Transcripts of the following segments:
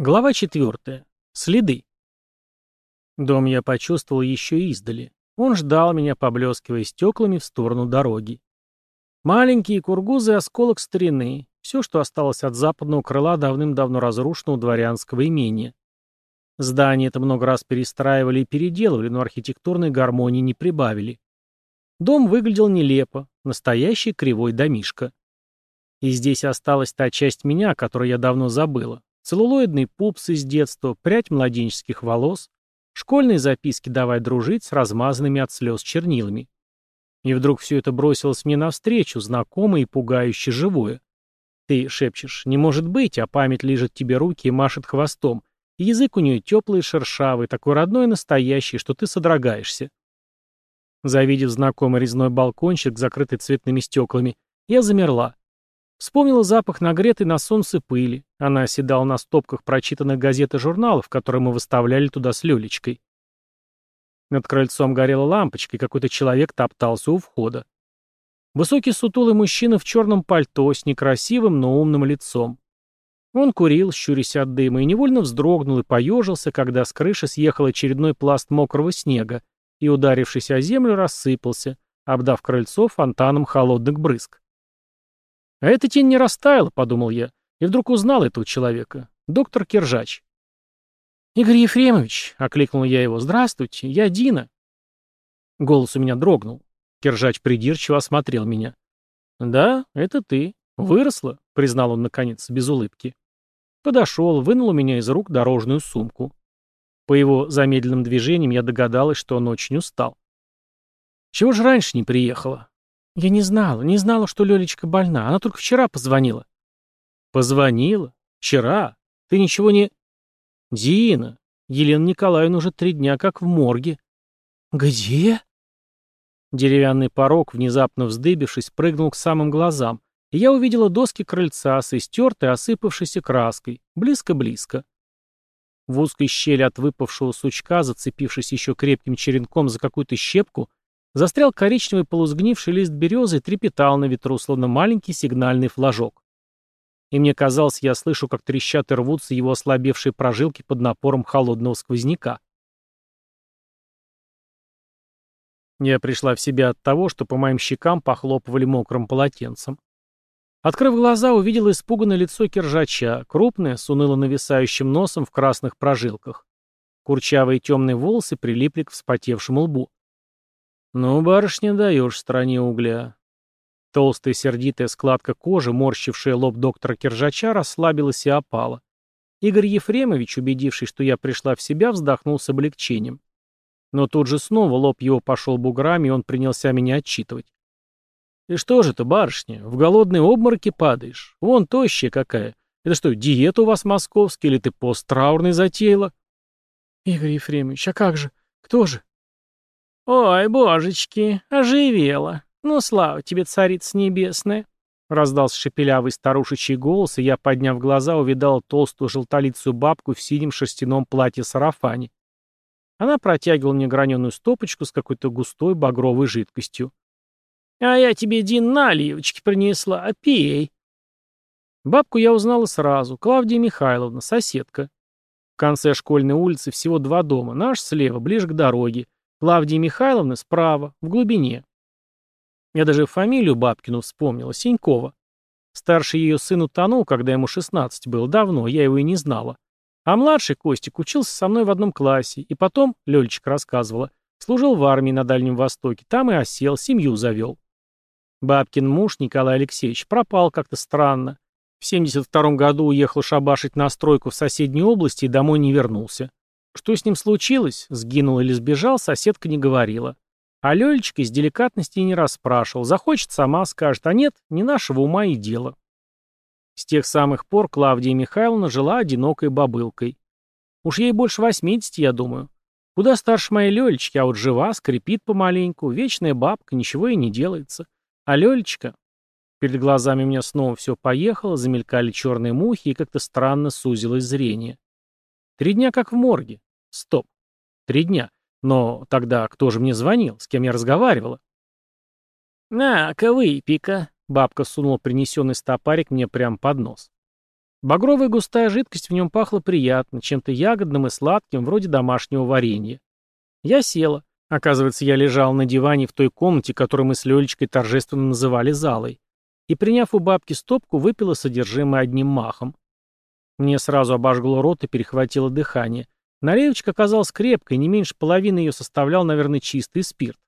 Глава 4. Следы. Дом я почувствовал еще издали. Он ждал меня, поблескивая стеклами в сторону дороги. Маленькие кургузы — осколок старины, все, что осталось от западного крыла давным-давно разрушенного дворянского имения. Здание это много раз перестраивали и переделывали, но архитектурной гармонии не прибавили. Дом выглядел нелепо, настоящий кривой домишка. И здесь осталась та часть меня, которую я давно забыла целлулоидный пупс из детства, прядь младенческих волос, школьные записки «Давай дружить» с размазанными от слез чернилами. И вдруг все это бросилось мне навстречу, знакомое и пугающе живое. Ты шепчешь «Не может быть», а память лижет тебе руки и машет хвостом. И язык у нее теплый и шершавый, такой родной и настоящий, что ты содрогаешься. Завидев знакомый резной балкончик, закрытый цветными стеклами, я замерла. Вспомнила запах нагретой на солнце пыли. Она оседала на стопках прочитанных газет и журналов, которые мы выставляли туда с люлечкой. Над крыльцом горела лампочка, и какой-то человек топтался у входа. Высокий сутулый мужчина в черном пальто с некрасивым, но умным лицом. Он курил, щурясь от дыма, и невольно вздрогнул и поежился, когда с крыши съехал очередной пласт мокрого снега и, ударившись о землю, рассыпался, обдав крыльцо фонтаном холодных брызг. «А эта тень не растаяла», — подумал я, и вдруг узнал этого человека. Доктор Киржач. «Игорь Ефремович», — окликнул я его, — «здравствуйте, я Дина». Голос у меня дрогнул. Киржач придирчиво осмотрел меня. «Да, это ты. Выросла», — признал он, наконец, без улыбки. Подошел, вынул у меня из рук дорожную сумку. По его замедленным движениям я догадалась, что он очень устал. Чего же раньше не приехала? Я не знала, не знала, что Лёлечка больна. Она только вчера позвонила. Позвонила? Вчера? Ты ничего не... Дина, Елена Николаевна уже три дня как в морге. Где? Деревянный порог, внезапно вздыбившись, прыгнул к самым глазам, и я увидела доски крыльца с истертой, осыпавшейся краской, близко-близко. В узкой щели от выпавшего сучка, зацепившись еще крепким черенком за какую-то щепку, Застрял коричневый полузгнивший лист березы и трепетал на ветру, словно маленький сигнальный флажок. И мне казалось, я слышу, как трещат и рвутся его ослабевшие прожилки под напором холодного сквозняка. Я пришла в себя от того, что по моим щекам похлопывали мокрым полотенцем. Открыв глаза, увидела испуганное лицо киржача, крупное, с уныло нависающим носом в красных прожилках. Курчавые темные волосы прилипли к вспотевшему лбу. «Ну, барышня, даешь стране угля». Толстая сердитая складка кожи, морщившая лоб доктора Киржача, расслабилась и опала. Игорь Ефремович, убедившись, что я пришла в себя, вздохнул с облегчением. Но тут же снова лоб его пошел буграми, и он принялся меня отчитывать. И что же ты, барышня, в голодные обмороки падаешь? Вон тощая какая. Это что, диета у вас московская, или ты пост траурный затеяла?» «Игорь Ефремович, а как же? Кто же? «Ой, божечки, оживела! Ну, слава тебе, царица небесная!» Раздался шепелявый старушечий голос, и я, подняв глаза, увидал толстую желтолицую бабку в синем шерстяном платье-сарафане. Она протягивала мне граненую стопочку с какой-то густой багровой жидкостью. «А я тебе, Дин, наливочки принесла, а пей!» Бабку я узнала сразу, Клавдия Михайловна, соседка. В конце школьной улицы всего два дома, наш слева, ближе к дороге, Клавдия Михайловна справа, в глубине. Я даже фамилию Бабкину вспомнила, Синькова. Старший ее сын утонул, когда ему 16 было, давно, я его и не знала. А младший, Костик, учился со мной в одном классе, и потом, Лелечек рассказывала, служил в армии на Дальнем Востоке, там и осел, семью завел. Бабкин муж, Николай Алексеевич, пропал как-то странно. В 72 году уехал шабашить на стройку в соседней области и домой не вернулся. Что с ним случилось, сгинул или сбежал, соседка не говорила. А Лёлечка из деликатности не расспрашивал. Захочет, сама скажет, а нет, не нашего ума и дела. С тех самых пор Клавдия Михайловна жила одинокой бабылкой. Уж ей больше 80, я думаю. Куда старше моей Лёлечки, а вот жива, скрипит помаленьку, вечная бабка, ничего и не делается. А Лёлечка... Перед глазами у меня снова все поехало, замелькали черные мухи, и как-то странно сузилось зрение. Три дня как в морге. Стоп. Три дня. Но тогда кто же мне звонил? С кем я разговаривала? «На-ка, выпей-ка», — бабка сунула принесенный стопарик мне прямо под нос. Багровая густая жидкость в нем пахла приятно, чем-то ягодным и сладким, вроде домашнего варенья. Я села. Оказывается, я лежал на диване в той комнате, которую мы с Лёлечкой торжественно называли залой. И, приняв у бабки стопку, выпила содержимое одним махом. Мне сразу обожгло рот и перехватило дыхание. Наливочка оказалась крепкой, не меньше половины ее составлял, наверное, чистый спирт.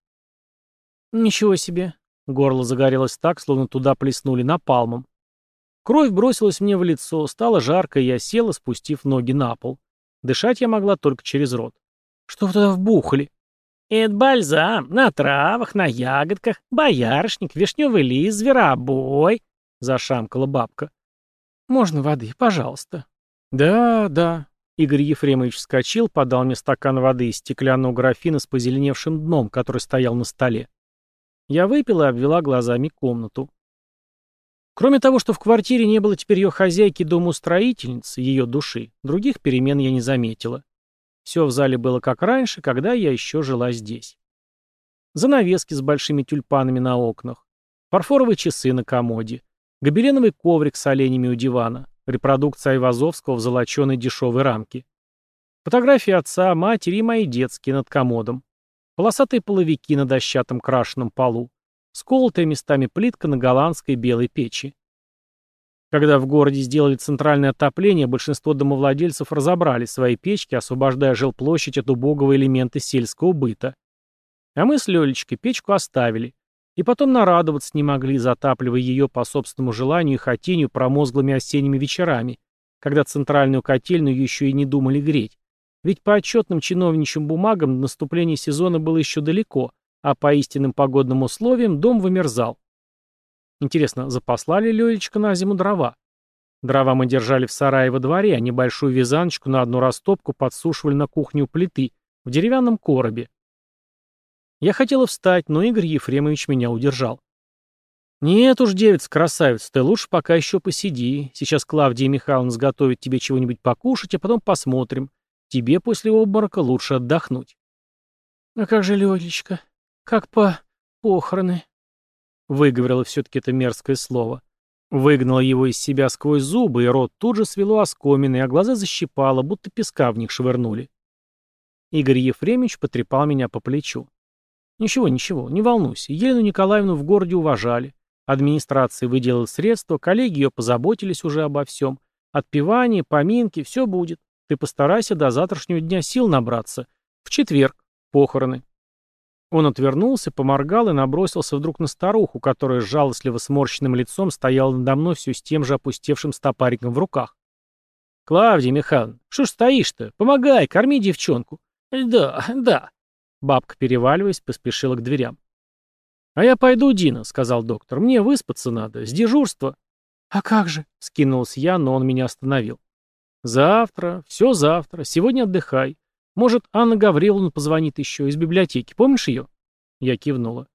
«Ничего себе!» — горло загорелось так, словно туда плеснули напалмом. Кровь бросилась мне в лицо, стало жарко, и я села, спустив ноги на пол. Дышать я могла только через рот. «Что вы туда вбухали?» «Это бальзам на травах, на ягодках, боярышник, вишневый лист, зверобой», — зашамкала бабка. «Можно воды, пожалуйста?» «Да, да». Игорь Ефремович вскочил, подал мне стакан воды из стеклянного графина с позеленевшим дном, который стоял на столе. Я выпила и обвела глазами комнату. Кроме того, что в квартире не было теперь ее хозяйки домоустроительницы, ее души, других перемен я не заметила. Все в зале было как раньше, когда я еще жила здесь. Занавески с большими тюльпанами на окнах, фарфоровые часы на комоде, гобеленовый коврик с оленями у дивана, репродукция Айвазовского в золоченой дешевой рамке. Фотографии отца, матери и мои детские над комодом. Полосатые половики на дощатом крашенном полу. Сколотая местами плитка на голландской белой печи. Когда в городе сделали центральное отопление, большинство домовладельцев разобрали свои печки, освобождая жилплощадь от убогого элемента сельского быта. А мы с Лёлечкой печку оставили. И потом нарадоваться не могли, затапливая ее по собственному желанию и хотению промозглыми осенними вечерами, когда центральную котельную еще и не думали греть. Ведь по отчетным чиновничьим бумагам наступление сезона было еще далеко, а по истинным погодным условиям дом вымерзал. Интересно, запасла ли Лелечка на зиму дрова? Дрова мы держали в сарае во дворе, а небольшую вязаночку на одну растопку подсушивали на кухню плиты в деревянном коробе. Я хотела встать, но Игорь Ефремович меня удержал. «Нет уж, девица-красавица, ты лучше пока еще посиди. Сейчас Клавдия Михайловна сготовит тебе чего-нибудь покушать, а потом посмотрим. Тебе после обморока лучше отдохнуть». «А как же Лёлечка? Как по... похороны?» Выговорила все-таки это мерзкое слово. Выгнала его из себя сквозь зубы, и рот тут же свело оскомины, а глаза защипало, будто песка в них швырнули. Игорь Ефремович потрепал меня по плечу. Ничего, ничего, не волнуйся. Елену Николаевну в городе уважали. Администрации выделила средства, коллеги ее позаботились уже обо всем. Отпевание, поминки, все будет. Ты постарайся до завтрашнего дня сил набраться. В четверг. Похороны. Он отвернулся, поморгал и набросился вдруг на старуху, которая с жалостливо сморщенным лицом стояла надо мной все с тем же опустевшим стопариком в руках. «Клавдия Михайловна, что ж стоишь-то? Помогай, корми девчонку». «Да, да», Бабка, переваливаясь, поспешила к дверям. «А я пойду, Дина», — сказал доктор. «Мне выспаться надо, с дежурства». «А как же?» — скинулась я, но он меня остановил. «Завтра, все завтра, сегодня отдыхай. Может, Анна Гавриловна позвонит еще из библиотеки, помнишь ее?» Я кивнула.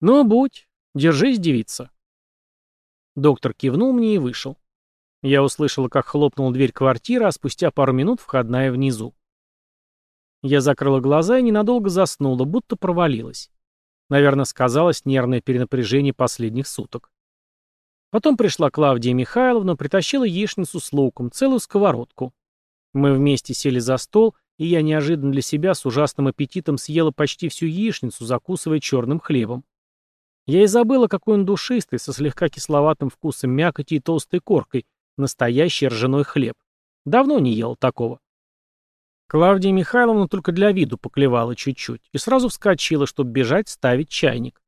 «Ну, будь, держись, девица». Доктор кивнул мне и вышел. Я услышала, как хлопнула дверь квартиры, а спустя пару минут входная внизу. Я закрыла глаза и ненадолго заснула, будто провалилась. Наверное, сказалось нервное перенапряжение последних суток. Потом пришла Клавдия Михайловна, притащила яичницу с луком, целую сковородку. Мы вместе сели за стол, и я неожиданно для себя с ужасным аппетитом съела почти всю яичницу, закусывая черным хлебом. Я и забыла, какой он душистый, со слегка кисловатым вкусом мякоти и толстой коркой, настоящий ржаной хлеб. Давно не ел такого. Клавдия Михайловна только для виду поклевала чуть-чуть и сразу вскочила, чтобы бежать ставить чайник.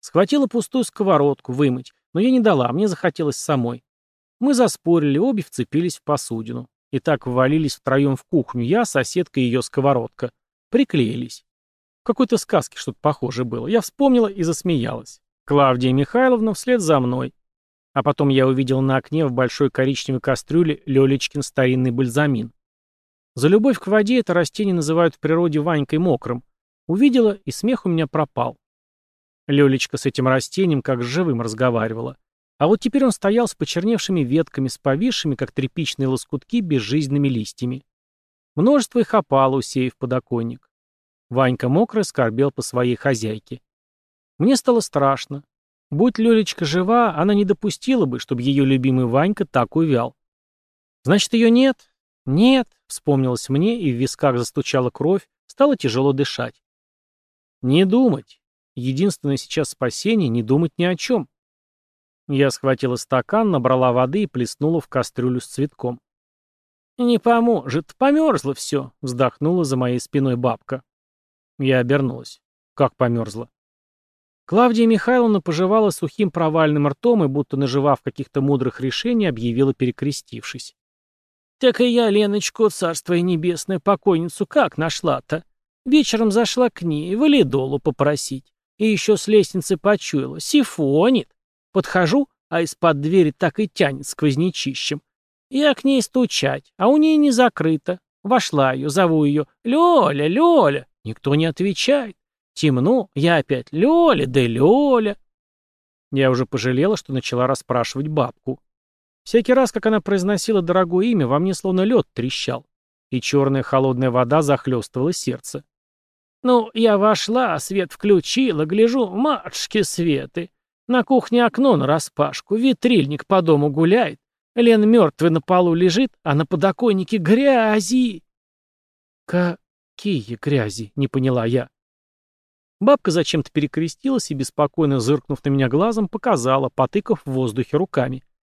Схватила пустую сковородку, вымыть, но я не дала, мне захотелось самой. Мы заспорили, обе вцепились в посудину. И так ввалились втроем в кухню, я, соседка и ее сковородка. Приклеились. В какой-то сказке что-то похожее было. Я вспомнила и засмеялась. Клавдия Михайловна вслед за мной. А потом я увидел на окне в большой коричневой кастрюле Лелечкин старинный бальзамин. За любовь к воде это растение называют в природе Ванькой мокрым. Увидела, и смех у меня пропал. Лёлечка с этим растением как с живым разговаривала. А вот теперь он стоял с почерневшими ветками, с повисшими, как тряпичные лоскутки, безжизненными листьями. Множество их опало, усеяв подоконник. Ванька мокрый скорбел по своей хозяйке. Мне стало страшно. Будь Лёлечка жива, она не допустила бы, чтобы её любимый Ванька так увял. Значит, её нет? «Нет», — вспомнилось мне, и в висках застучала кровь, стало тяжело дышать. «Не думать. Единственное сейчас спасение — не думать ни о чем». Я схватила стакан, набрала воды и плеснула в кастрюлю с цветком. «Не поможет, померзло все», — вздохнула за моей спиной бабка. Я обернулась. Как померзла? Клавдия Михайловна пожевала сухим провальным ртом и, будто наживав каких-то мудрых решений, объявила, перекрестившись. Так и я, Леночку, царство и небесное, покойницу как нашла-то? Вечером зашла к ней, валидолу попросить. И еще с лестницы почуяла. Сифонит. Подхожу, а из-под двери так и тянет сквознячищем. Я к ней стучать, а у нее не закрыто. Вошла ее, зову ее «Лёля, Лёля». Никто не отвечает. Темно, я опять «Лёля, да Лёля». Я уже пожалела, что начала расспрашивать бабку. Всякий раз, как она произносила дорогое имя, во мне словно лед трещал, и черная холодная вода захлестывала сердце. «Ну, я вошла, свет включила, гляжу, матушки светы. На кухне окно нараспашку, витрильник по дому гуляет. Лен мертвый на полу лежит, а на подоконнике грязи!» «Какие грязи?» — не поняла я. Бабка зачем-то перекрестилась и, беспокойно зыркнув на меня глазом, показала, потыкав в воздухе руками. —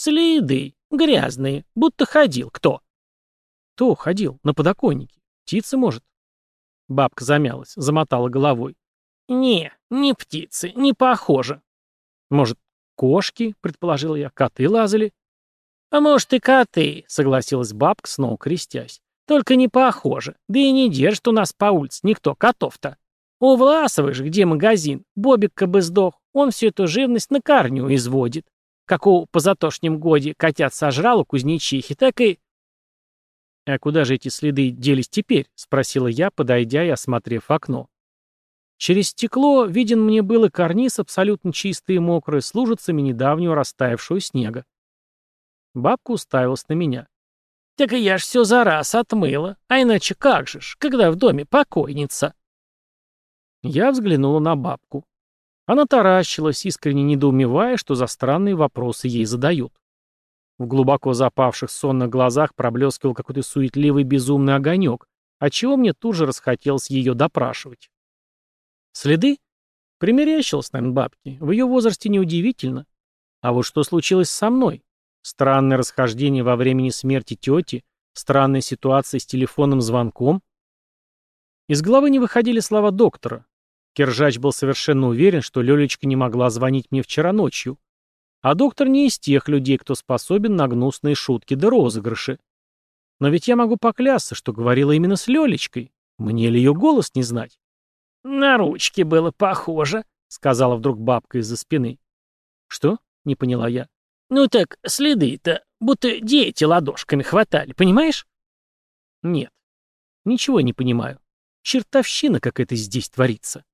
Следы. Грязные. Будто ходил кто. Кто ходил? На подоконнике. Птица, может? Бабка замялась, замотала головой. Не, не птицы, не похоже. Может, кошки, предположил я, коты лазали? А может и коты, согласилась бабка, снова крестясь. Только не похоже. Да и не держит у нас по улице никто котов-то. У Власовой же, где магазин, Бобик-ка бы сдох, он всю эту живность на корню изводит. Как у позатошнем годе котят сожрала кузнечихи, так и... «А куда же эти следы делись теперь?» — спросила я, подойдя и осмотрев окно. Через стекло виден мне был и карниз, абсолютно чистый и мокрый, с лужицами недавнего растаявшего снега. Бабка уставилась на меня. «Так и я ж все за раз отмыла, а иначе как же ж, когда в доме покойница?» Я взглянула на бабку. Она таращилась, искренне недоумевая, что за странные вопросы ей задают. В глубоко запавших сонных глазах проблескивал какой-то суетливый безумный огонек, отчего мне тут же расхотелось ее допрашивать. Следы? Примерящилась, наверное, бабки. В ее возрасте неудивительно. А вот что случилось со мной? Странное расхождение во времени смерти тети, странная ситуация с телефонным звонком. Из головы не выходили слова доктора. Киржач был совершенно уверен, что Лелечка не могла звонить мне вчера ночью. А доктор не из тех людей, кто способен на гнусные шутки да розыгрыши. Но ведь я могу поклясться, что говорила именно с Лелечкой. Мне ли ее голос не знать? «На ручки было похоже», — сказала вдруг бабка из-за спины. «Что?» — не поняла я. «Ну так следы-то будто дети ладошками хватали, понимаешь?» «Нет, ничего не понимаю. Чертовщина какая-то здесь творится».